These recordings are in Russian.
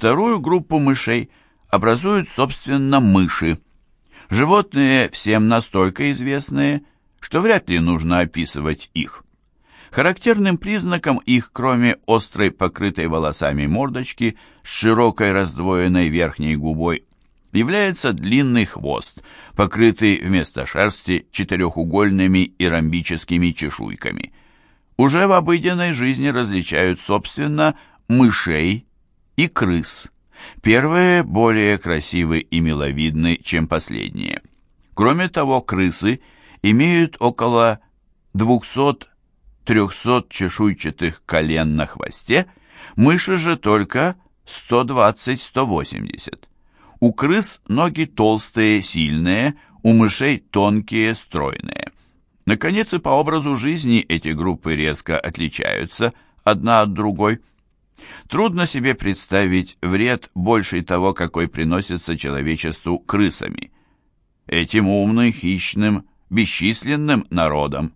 Вторую группу мышей образуют, собственно, мыши. Животные всем настолько известные, что вряд ли нужно описывать их. Характерным признаком их, кроме острой, покрытой волосами мордочки с широкой раздвоенной верхней губой, является длинный хвост, покрытый вместо шерсти четырехугольными и ромбическими чешуйками. Уже в обыденной жизни различают, собственно, мышей и крыс. Первые более красивы и миловидны, чем последние. Кроме того, крысы имеют около 200 300 чешуйчатых колен на хвосте, мыши же только 120-180. У крыс ноги толстые, сильные, у мышей тонкие, стройные. Наконец, и по образу жизни эти группы резко отличаются одна от другой. Трудно себе представить вред большей того, какой приносится человечеству крысами. Этим умным, хищным, бесчисленным народом.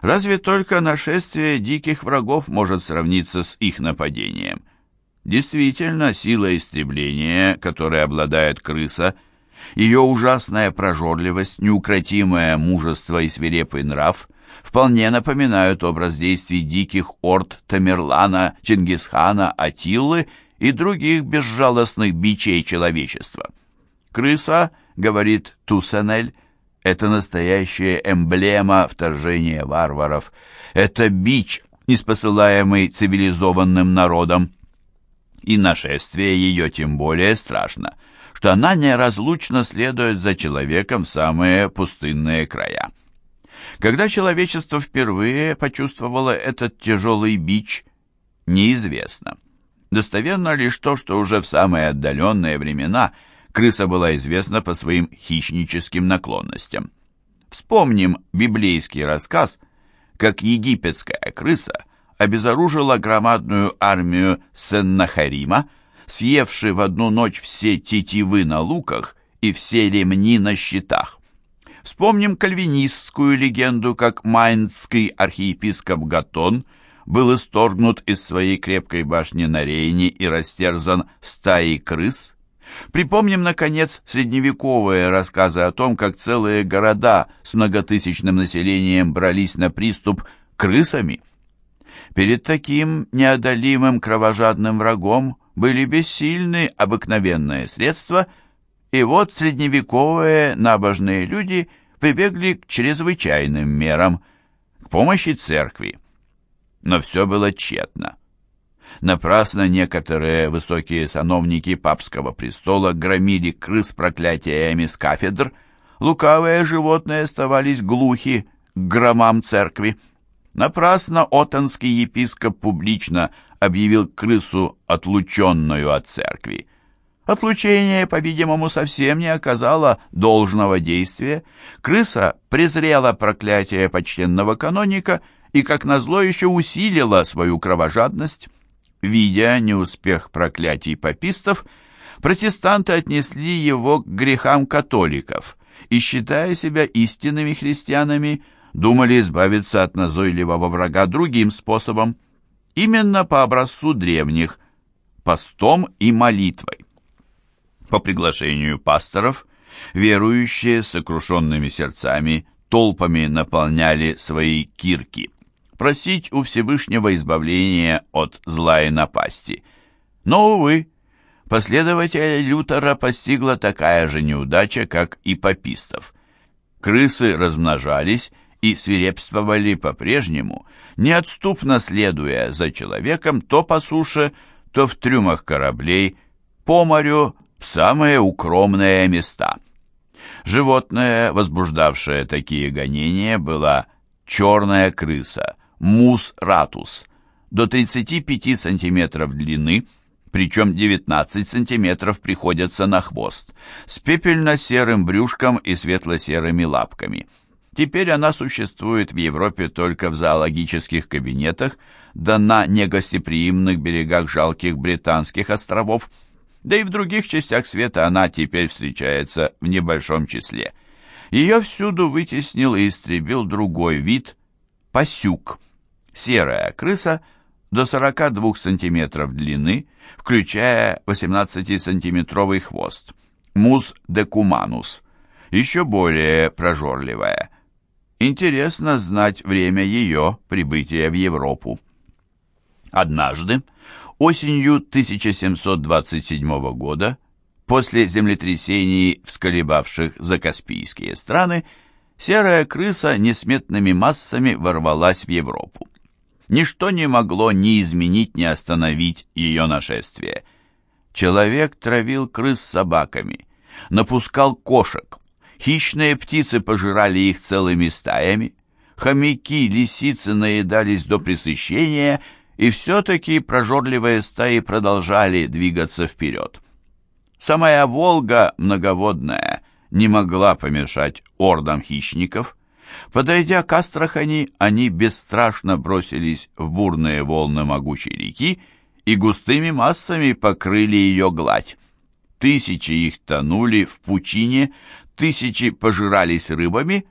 Разве только нашествие диких врагов может сравниться с их нападением. Действительно, сила истребления, которой обладает крыса, ее ужасная прожорливость, неукротимое мужество и свирепый нрав вполне напоминают образ действий диких орд Тамерлана, Чингисхана, Атиллы и других безжалостных бичей человечества. Крыса, говорит Туссенель, это настоящая эмблема вторжения варваров. Это бич, неспосылаемый цивилизованным народом. И нашествие ее тем более страшно, что она неразлучно следует за человеком в самые пустынные края. Когда человечество впервые почувствовало этот тяжелый бич, неизвестно. Достоверно лишь то, что уже в самые отдаленные времена – крыса была известна по своим хищническим наклонностям. Вспомним библейский рассказ, как египетская крыса обезоружила громадную армию Сеннахарима, съевши в одну ночь все тетивы на луках и все ремни на щитах. Вспомним кальвинистскую легенду, как майнский архиепископ Гатон был исторгнут из своей крепкой башни на Рейне и растерзан стаей крыс, Припомним, наконец, средневековые рассказы о том, как целые города с многотысячным населением брались на приступ крысами. Перед таким неодолимым кровожадным врагом были бессильны обыкновенные средства, и вот средневековые набожные люди прибегли к чрезвычайным мерам, к помощи церкви. Но все было тщетно. Напрасно некоторые высокие сановники папского престола громили крыс проклятиями с кафедр, лукавые животные оставались глухи к громам церкви. Напрасно отонский епископ публично объявил крысу отлученную от церкви. Отлучение, по-видимому, совсем не оказало должного действия. Крыса презрела проклятие почтенного каноника и, как назло, еще усилила свою кровожадность. Видя неуспех проклятий папистов, протестанты отнесли его к грехам католиков и, считая себя истинными христианами, думали избавиться от назойливого врага другим способом, именно по образцу древних, постом и молитвой. По приглашению пасторов, верующие с сокрушенными сердцами толпами наполняли свои кирки – просить у Всевышнего избавления от зла и напасти. Но, увы, последователей Лютера постигла такая же неудача, как и папистов. Крысы размножались и свирепствовали по-прежнему, неотступно следуя за человеком то по суше, то в трюмах кораблей, по морю, в самые укромные места. Животное, возбуждавшее такие гонения, была черная крыса, мус ратус, до 35 см длины, причем 19 см приходятся на хвост, с пепельно-серым брюшком и светло-серыми лапками. Теперь она существует в Европе только в зоологических кабинетах, да на негостеприимных берегах жалких британских островов, да и в других частях света она теперь встречается в небольшом числе. Ее всюду вытеснил и истребил другой вид – пасюк – серая крыса, до 42 см длины, включая 18-сантиметровый хвост. Мус декуманус, еще более прожорливая. Интересно знать время ее прибытия в Европу. Однажды, осенью 1727 года, после землетрясений, всколебавших закаспийские страны, серая крыса несметными массами ворвалась в Европу. Ничто не могло ни изменить, ни остановить ее нашествие. Человек травил крыс собаками, напускал кошек. Хищные птицы пожирали их целыми стаями. Хомяки, лисицы наедались до пресыщения, и все-таки прожорливые стаи продолжали двигаться вперед. Самая Волга, многоводная, не могла помешать ордам хищников. Подойдя к Астрахани, они бесстрашно бросились в бурные волны могучей реки и густыми массами покрыли ее гладь. Тысячи их тонули в пучине, тысячи пожирались рыбами.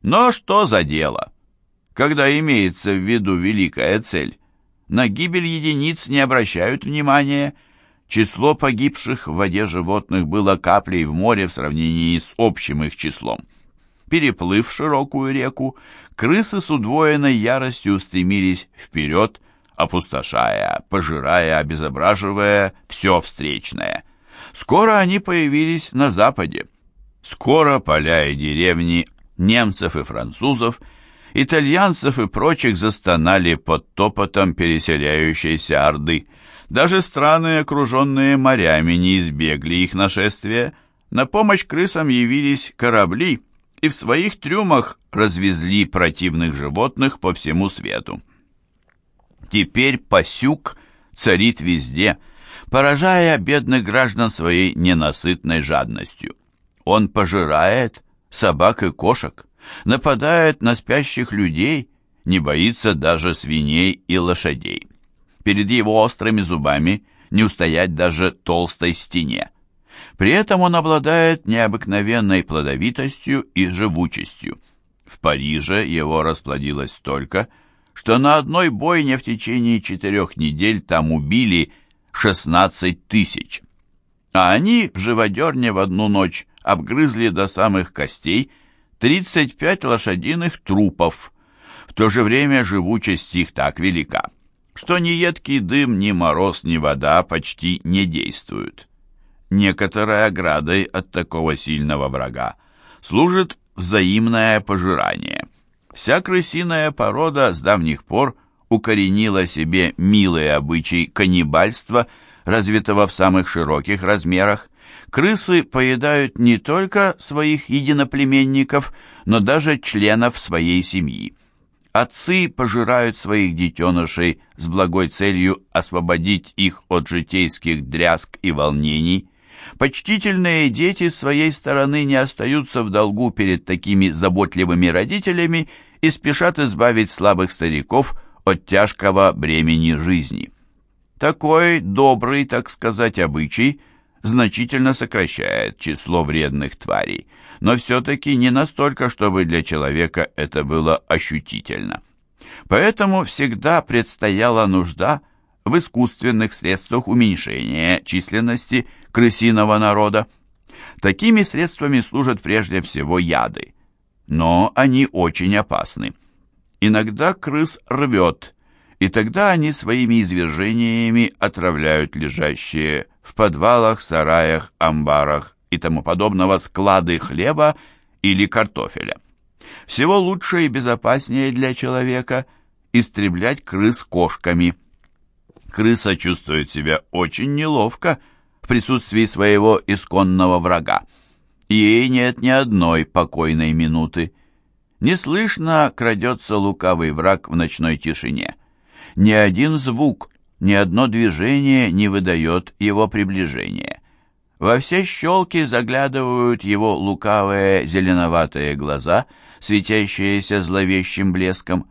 Но что за дело? Когда имеется в виду великая цель, на гибель единиц не обращают внимания. Число погибших в воде животных было каплей в море в сравнении с общим их числом. Переплыв широкую реку, крысы с удвоенной яростью устремились вперед, опустошая, пожирая, обезображивая все встречное. Скоро они появились на западе. Скоро поля и деревни немцев и французов, итальянцев и прочих застонали под топотом переселяющейся орды. Даже страны, окруженные морями, не избегли их нашествия. На помощь крысам явились корабли и в своих трюмах развезли противных животных по всему свету. Теперь пасюк царит везде, поражая бедных граждан своей ненасытной жадностью. Он пожирает собак и кошек, нападает на спящих людей, не боится даже свиней и лошадей. Перед его острыми зубами не устоять даже толстой стене. При этом он обладает необыкновенной плодовитостью и живучестью. В Париже его расплодилось столько, что на одной бойне в течение четырех недель там убили 16 тысяч. А они в живодерне в одну ночь обгрызли до самых костей 35 лошадиных трупов. В то же время живучесть их так велика, что ни едкий дым, ни мороз, ни вода почти не действуют. Некоторой оградой от такого сильного врага служит взаимное пожирание. Вся крысиная порода с давних пор укоренила себе милый обычай каннибальства, развитого в самых широких размерах, Крысы поедают не только своих единоплеменников, но даже членов своей семьи. Отцы пожирают своих детенышей с благой целью освободить их от житейских дрязг и волнений. Почтительные дети с своей стороны не остаются в долгу перед такими заботливыми родителями и спешат избавить слабых стариков от тяжкого бремени жизни. Такой добрый, так сказать, обычай – значительно сокращает число вредных тварей, но все-таки не настолько, чтобы для человека это было ощутительно. Поэтому всегда предстояла нужда в искусственных средствах уменьшения численности крысиного народа. Такими средствами служат прежде всего яды, но они очень опасны. Иногда крыс рвет, и тогда они своими извержениями отравляют лежащие в подвалах, сараях, амбарах и тому подобного склады хлеба или картофеля. Всего лучше и безопаснее для человека истреблять крыс кошками. Крыса чувствует себя очень неловко в присутствии своего исконного врага. Ей нет ни одной покойной минуты. Неслышно крадется лукавый враг в ночной тишине. Ни один звук ни одно движение не выдает его приближения. Во все щелки заглядывают его лукавые зеленоватые глаза, светящиеся зловещим блеском.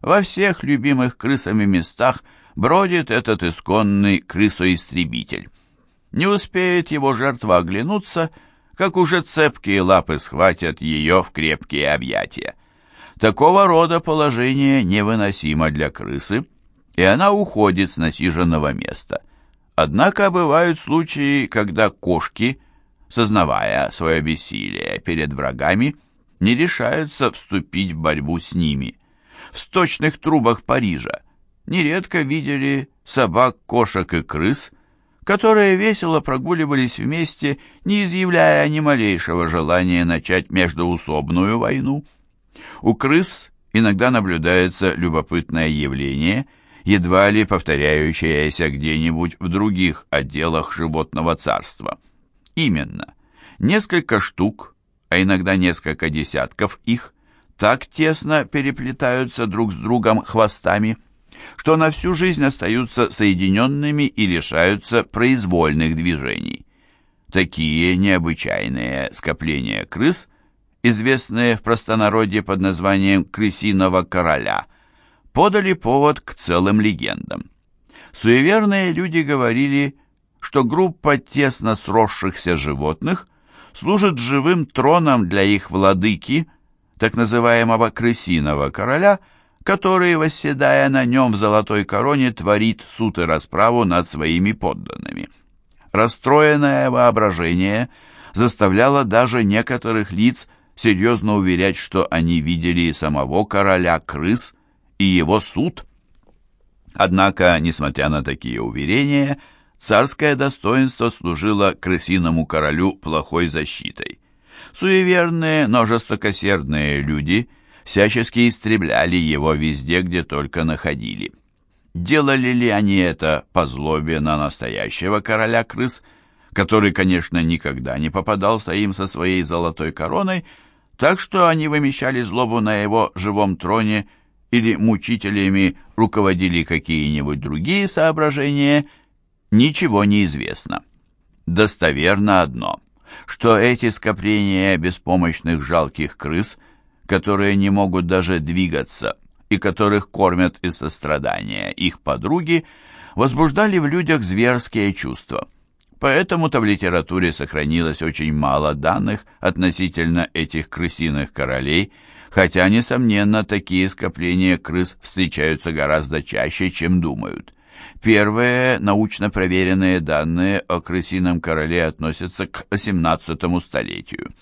Во всех любимых крысами местах бродит этот исконный крысоистребитель. Не успеет его жертва оглянуться, как уже цепкие лапы схватят ее в крепкие объятия. Такого рода положение невыносимо для крысы, и она уходит с насиженного места. Однако бывают случаи, когда кошки, сознавая свое бессилие перед врагами, не решаются вступить в борьбу с ними. В сточных трубах Парижа нередко видели собак, кошек и крыс, которые весело прогуливались вместе, не изъявляя ни малейшего желания начать междоусобную войну. У крыс иногда наблюдается любопытное явление, едва ли повторяющееся где-нибудь в других отделах животного царства. Именно, несколько штук, а иногда несколько десятков их, так тесно переплетаются друг с другом хвостами, что на всю жизнь остаются соединенными и лишаются произвольных движений. Такие необычайные скопления крыс, известные в простонародье под названием «крысиного короля», подали повод к целым легендам. Суеверные люди говорили, что группа тесно сросшихся животных служит живым троном для их владыки, так называемого крысиного короля – который, восседая на нем в золотой короне, творит суд и расправу над своими подданными. Расстроенное воображение заставляло даже некоторых лиц серьезно уверять, что они видели самого короля крыс и его суд. Однако, несмотря на такие уверения, царское достоинство служило крысиному королю плохой защитой. Суеверные, но жестокосердные люди – всячески истребляли его везде, где только находили. Делали ли они это по злобе на настоящего короля крыс, который, конечно, никогда не попадался им со своей золотой короной, так что они вымещали злобу на его живом троне или мучителями руководили какие-нибудь другие соображения, ничего не известно. Достоверно одно, что эти скопления беспомощных жалких крыс – которые не могут даже двигаться и которых кормят из сострадания их подруги, возбуждали в людях зверские чувства. Поэтому-то в литературе сохранилось очень мало данных относительно этих крысиных королей, хотя, несомненно, такие скопления крыс встречаются гораздо чаще, чем думают. Первые научно проверенные данные о крысином короле относятся к XVIII столетию.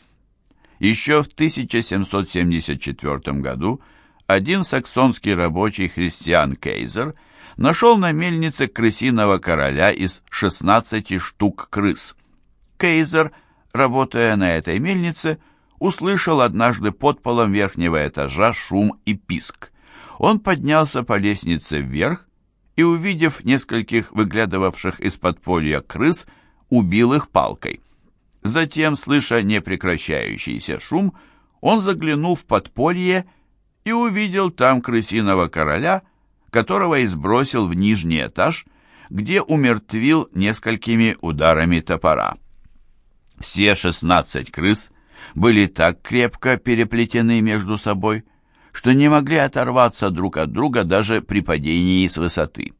Еще в 1774 году один саксонский рабочий христиан Кейзер нашел на мельнице крысиного короля из 16 штук крыс. Кейзер, работая на этой мельнице, услышал однажды под полом верхнего этажа шум и писк. Он поднялся по лестнице вверх и, увидев нескольких выглядывавших из подполья крыс, убил их палкой. Затем, слыша непрекращающийся шум, он заглянул в подполье и увидел там крысиного короля, которого и сбросил в нижний этаж, где умертвил несколькими ударами топора. Все шестнадцать крыс были так крепко переплетены между собой, что не могли оторваться друг от друга даже при падении с высоты.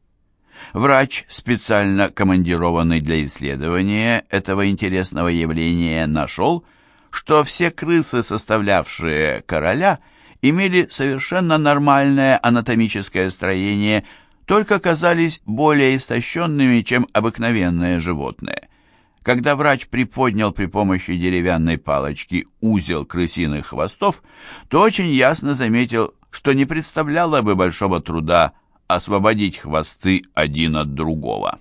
Врач, специально командированный для исследования этого интересного явления, нашел, что все крысы, составлявшие короля, имели совершенно нормальное анатомическое строение, только казались более истощенными, чем обыкновенные животные. Когда врач приподнял при помощи деревянной палочки узел крысиных хвостов, то очень ясно заметил, что не представляло бы большого труда освободить хвосты один от другого.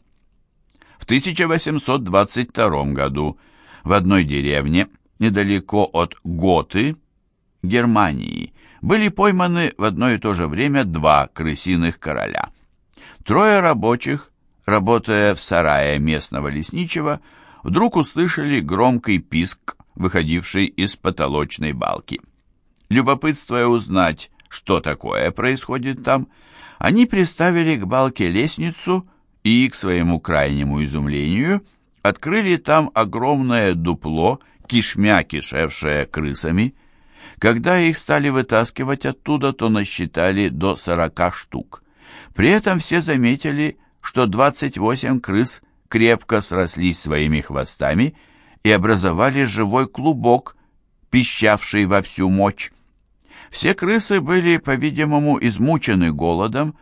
В 1822 году в одной деревне, недалеко от Готы, Германии, были пойманы в одно и то же время два крысиных короля. Трое рабочих, работая в сарае местного лесничего, вдруг услышали громкий писк, выходивший из потолочной балки. Любопытствуя узнать, что такое происходит там, они приставили к балке лестницу и, к своему крайнему изумлению, открыли там огромное дупло, кишмя кишевшее крысами. Когда их стали вытаскивать оттуда, то насчитали до сорока штук. При этом все заметили, что двадцать восемь крыс крепко срослись своими хвостами и образовали живой клубок, пищавший во всю мощь. Все крысы были, по-видимому, измучены голодом,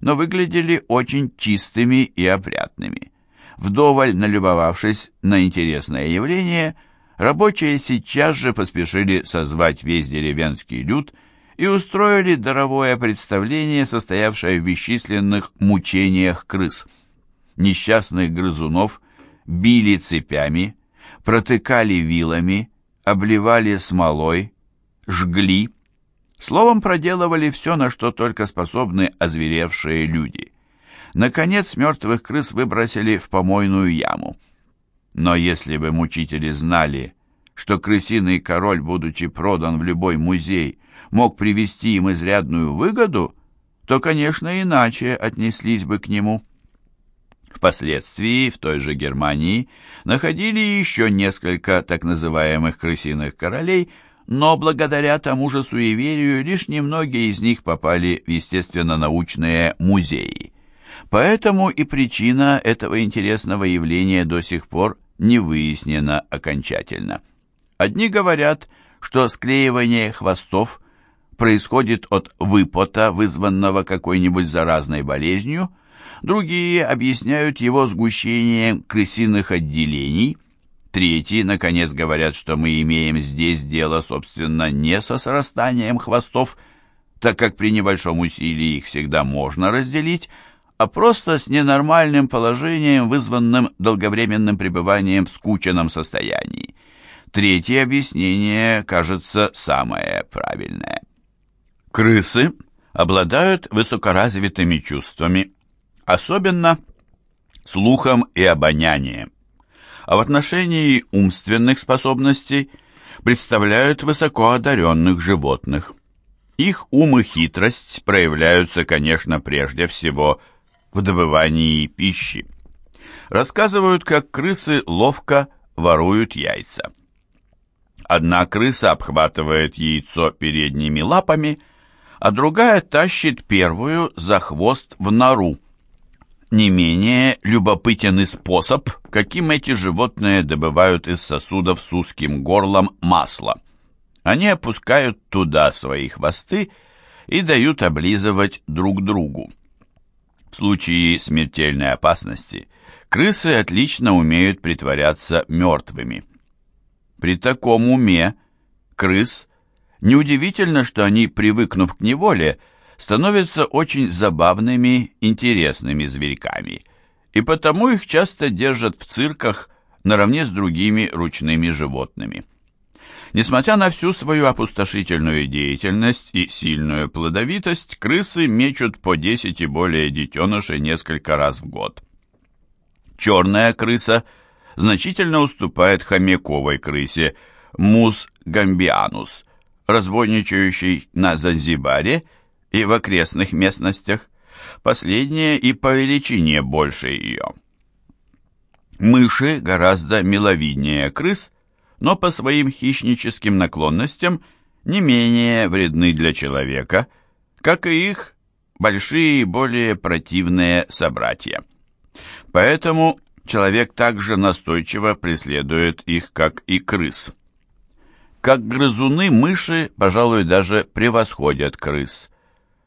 но выглядели очень чистыми и опрятными. Вдоволь налюбовавшись на интересное явление, рабочие сейчас же поспешили созвать весь деревенский люд и устроили даровое представление, состоявшее в бесчисленных мучениях крыс. Несчастных грызунов били цепями, протыкали вилами, обливали смолой, жгли, словом, проделывали все, на что только способны озверевшие люди. Наконец, мертвых крыс выбросили в помойную яму. Но если бы мучители знали, что крысиный король, будучи продан в любой музей, мог привести им изрядную выгоду, то, конечно, иначе отнеслись бы к нему. Впоследствии в той же Германии находили еще несколько так называемых крысиных королей, но благодаря тому же суеверию лишь немногие из них попали в естественно-научные музеи. Поэтому и причина этого интересного явления до сих пор не выяснена окончательно. Одни говорят, что склеивание хвостов происходит от выпота, вызванного какой-нибудь заразной болезнью, другие объясняют его сгущением крысиных отделений, третьи, наконец, говорят, что мы имеем здесь дело, собственно, не со срастанием хвостов, так как при небольшом усилии их всегда можно разделить, а просто с ненормальным положением, вызванным долговременным пребыванием в скученном состоянии. Третье объяснение, кажется, самое правильное. Крысы обладают высокоразвитыми чувствами, особенно слухом и обонянием, а в отношении умственных способностей представляют высокоодаренных животных. Их ум и хитрость проявляются, конечно, прежде всего в добывании пищи. Рассказывают, как крысы ловко воруют яйца. Одна крыса обхватывает яйцо передними лапами, а другая тащит первую за хвост в нору. Не менее любопытен и способ, каким эти животные добывают из сосудов с узким горлом масло. Они опускают туда свои хвосты и дают облизывать друг другу. В случае смертельной опасности крысы отлично умеют притворяться мертвыми. При таком уме крыс неудивительно, что они, привыкнув к неволе, становятся очень забавными, интересными зверьками, и потому их часто держат в цирках наравне с другими ручными животными. Несмотря на всю свою опустошительную деятельность и сильную плодовитость, крысы мечут по 10 и более детенышей несколько раз в год. Черная крыса значительно уступает хомяковой крысе Мус гамбианус, разбойничающей на Занзибаре и в окрестных местностях, последняя и по величине больше ее. Мыши гораздо миловиднее крыс, но по своим хищническим наклонностям не менее вредны для человека, как и их большие и более противные собратья. Поэтому человек также настойчиво преследует их, как и крыс. Как грызуны, мыши, пожалуй, даже превосходят крыс.